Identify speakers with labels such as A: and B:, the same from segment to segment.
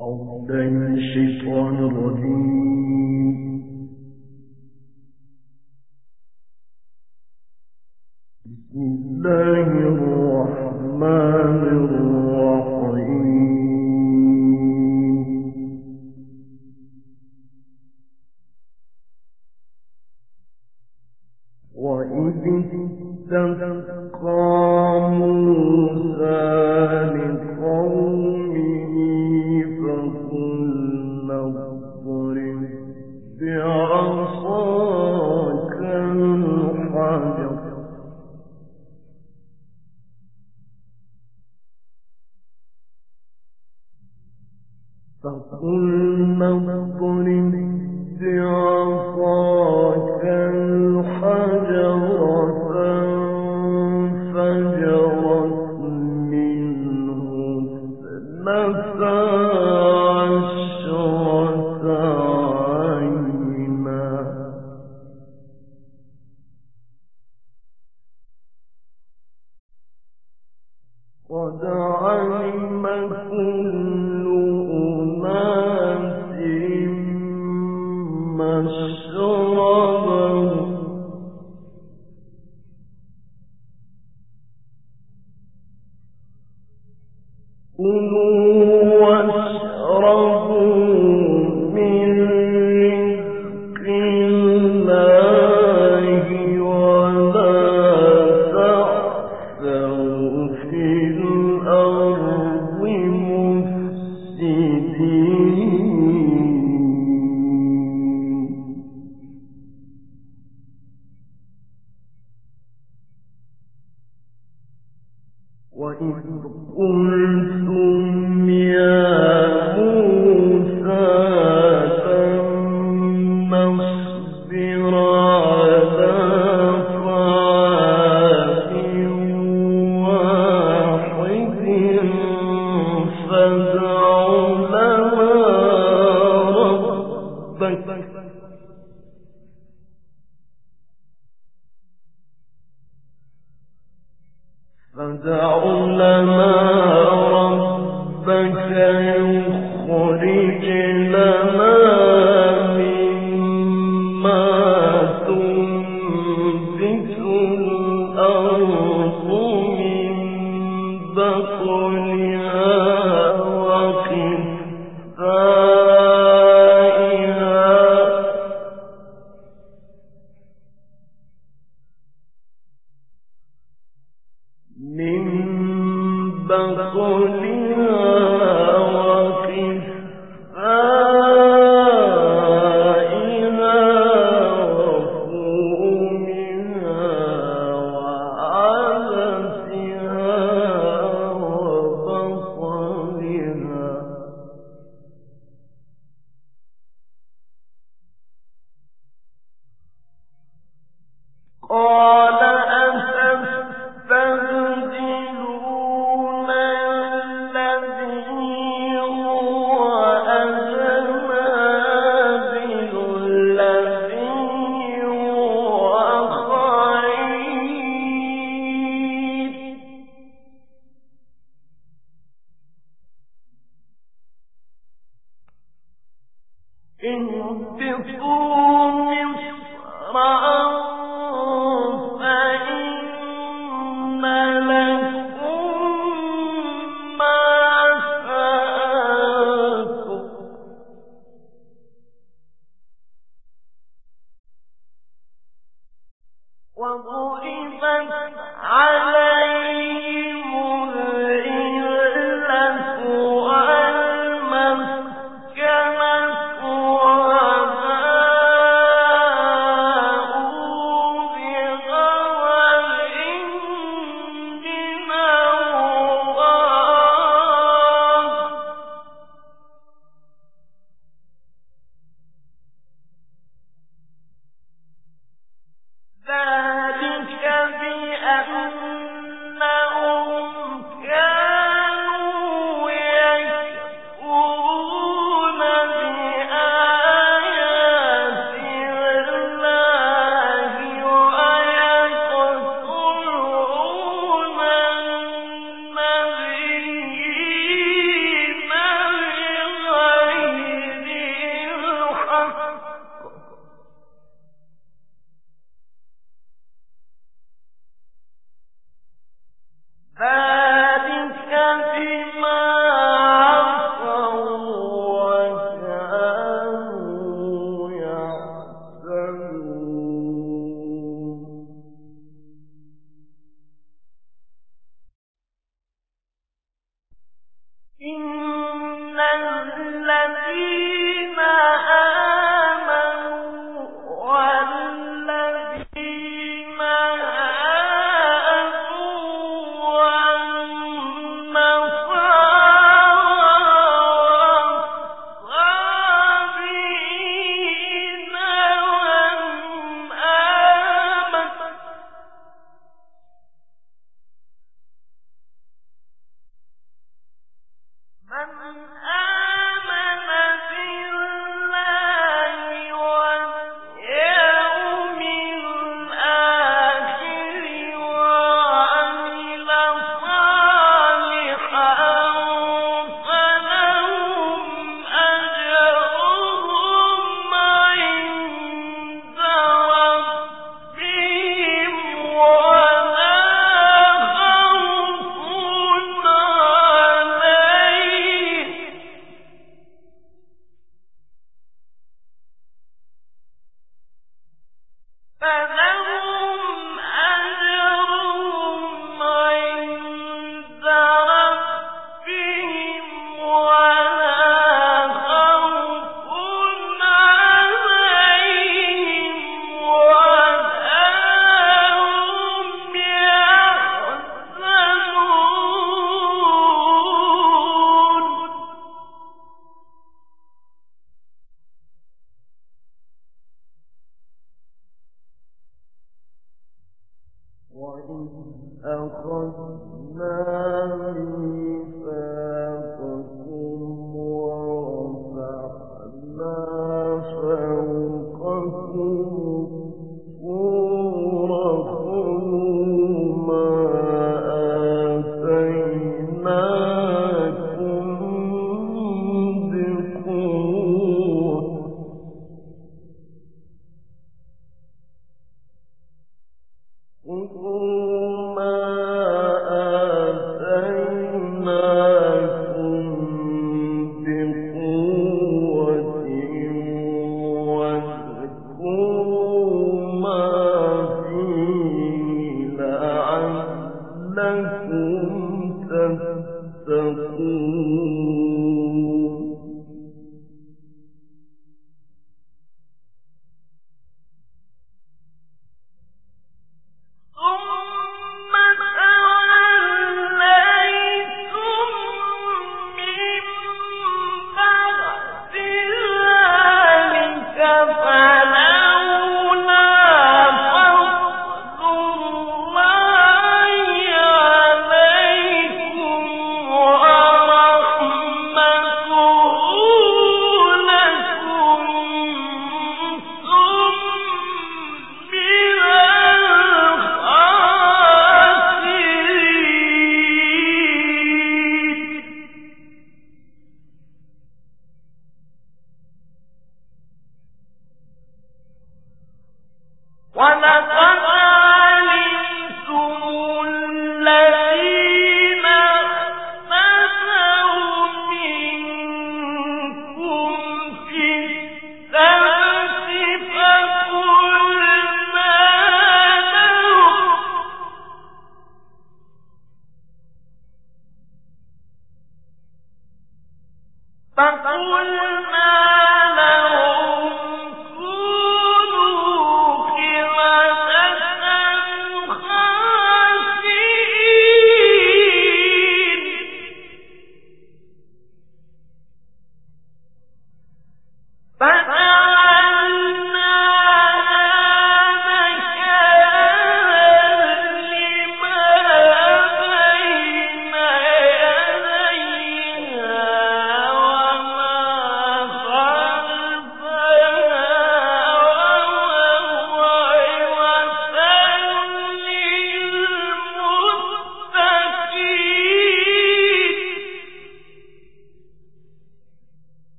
A: أعوذ بالله بسم الله الرحمن الرحيم. فقل نضرب بعصاك ربه thank, thank, thank. اهبطوا with me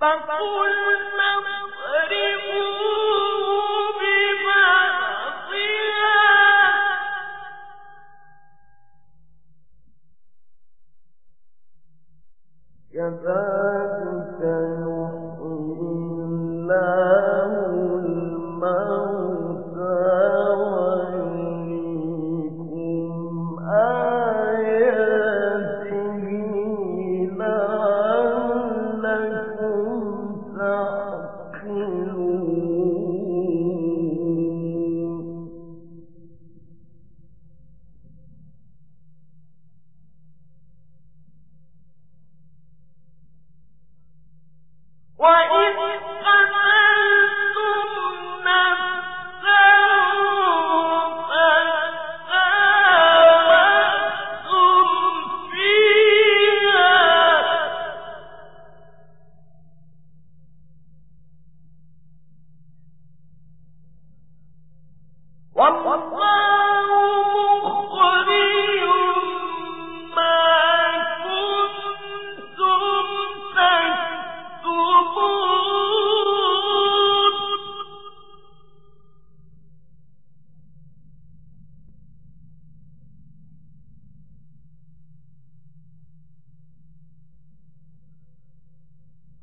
A: فقلنا اضربوا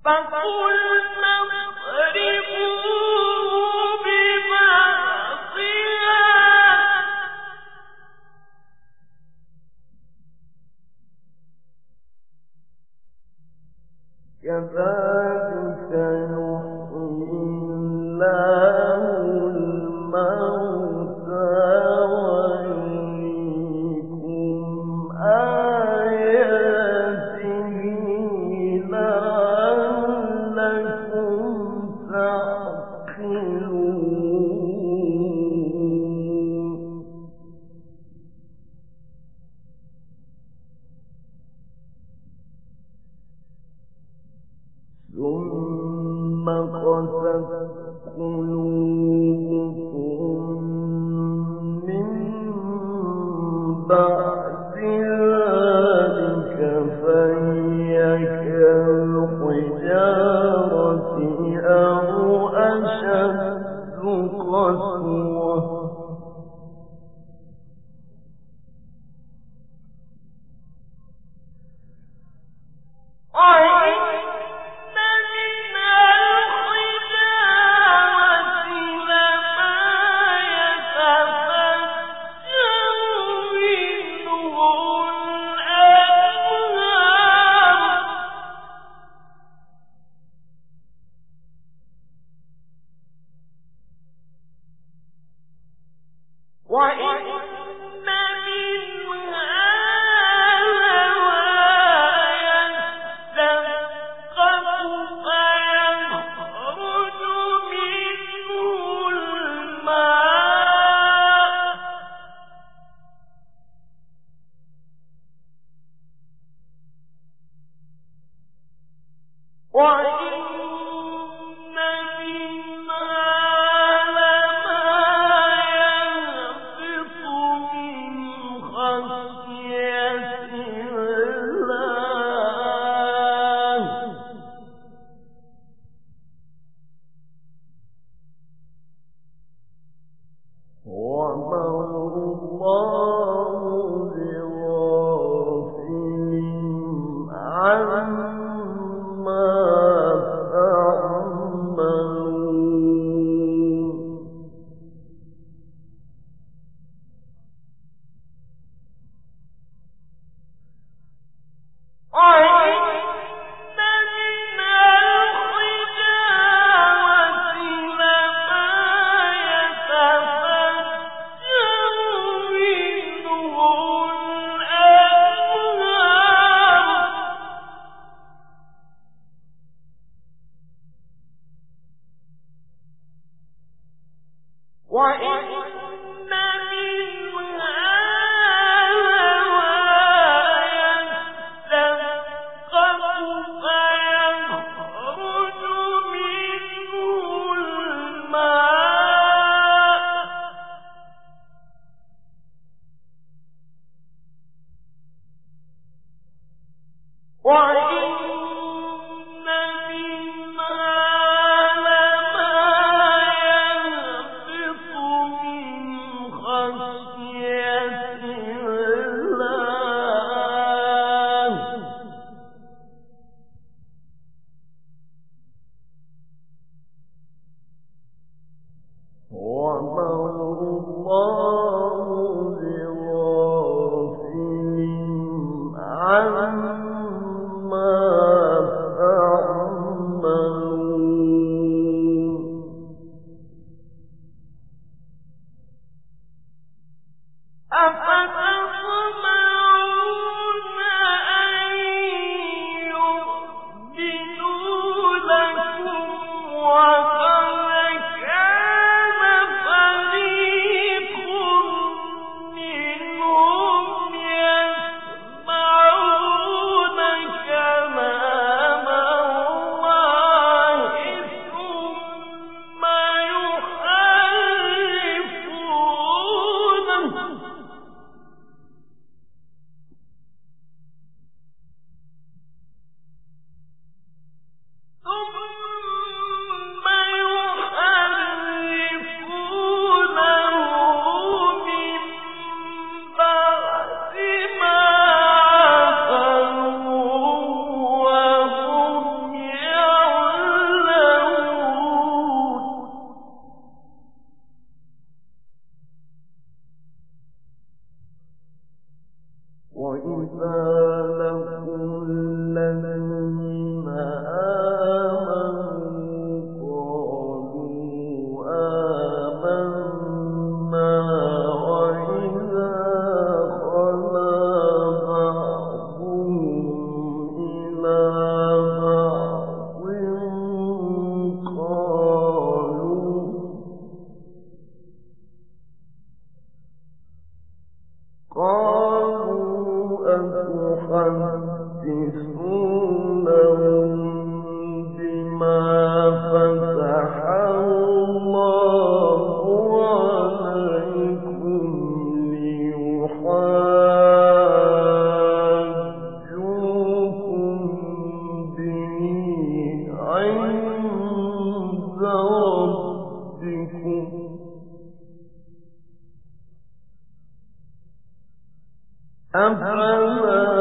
A: لعلكم تعقلون قست قلوبكم قالوا أفلا